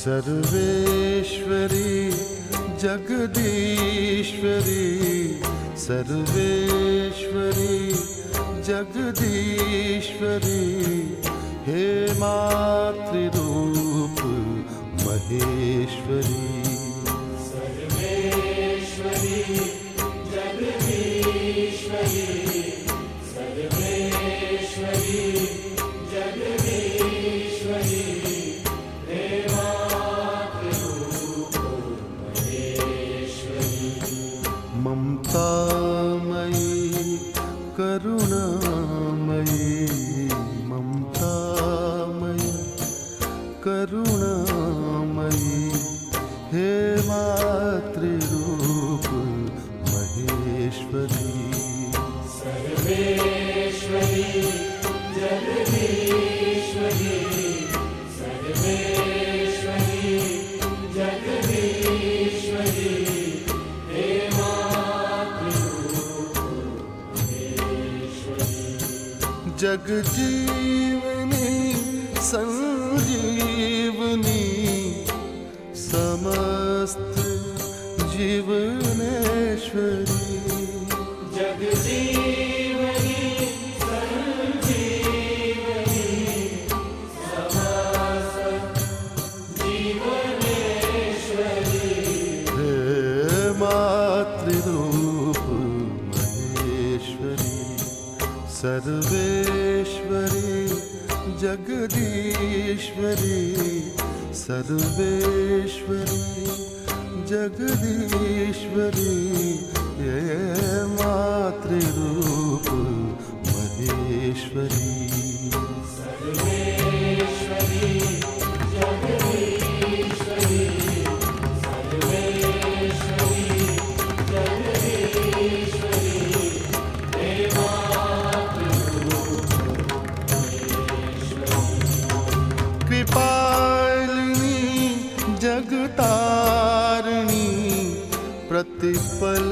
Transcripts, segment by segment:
सर्वेश्वरी जगदीश्वरी सर्वेश्वरी जगदीश्वरी हे मातृरूप महेश्वरी। करुणामयी ममतामयी करुणामयी हे मातृरूप महेश्वरी जगजीवनी संजीवनी समस्त जीवनेश्वरी। सर्वेश्वरी जगदीश्वरी सर्वेश्वरी जगदीश्वरी ये मातृरूप महेश्वरी जगतारिणी प्रतिपल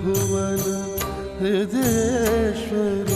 भुवन हृदयेश्वरी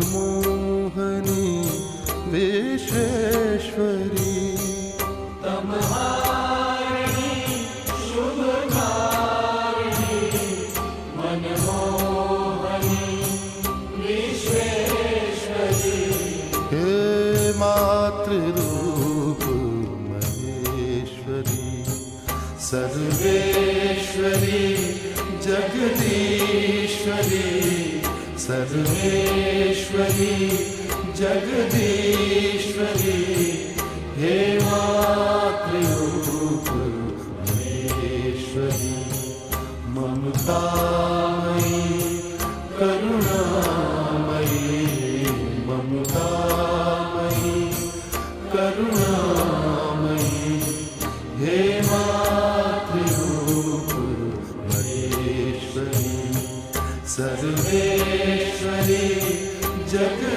मनमोहनी विश्वेश्वरी। हे मातृरूप महेश्वरी सर्वेश्वरी जगदीश्वरी। सर्वेश्वरी जगदीश्वरी हे मातृरूप महेश्वरी ममतामयी करुणामयी ममतामयी करुणामयी हे जग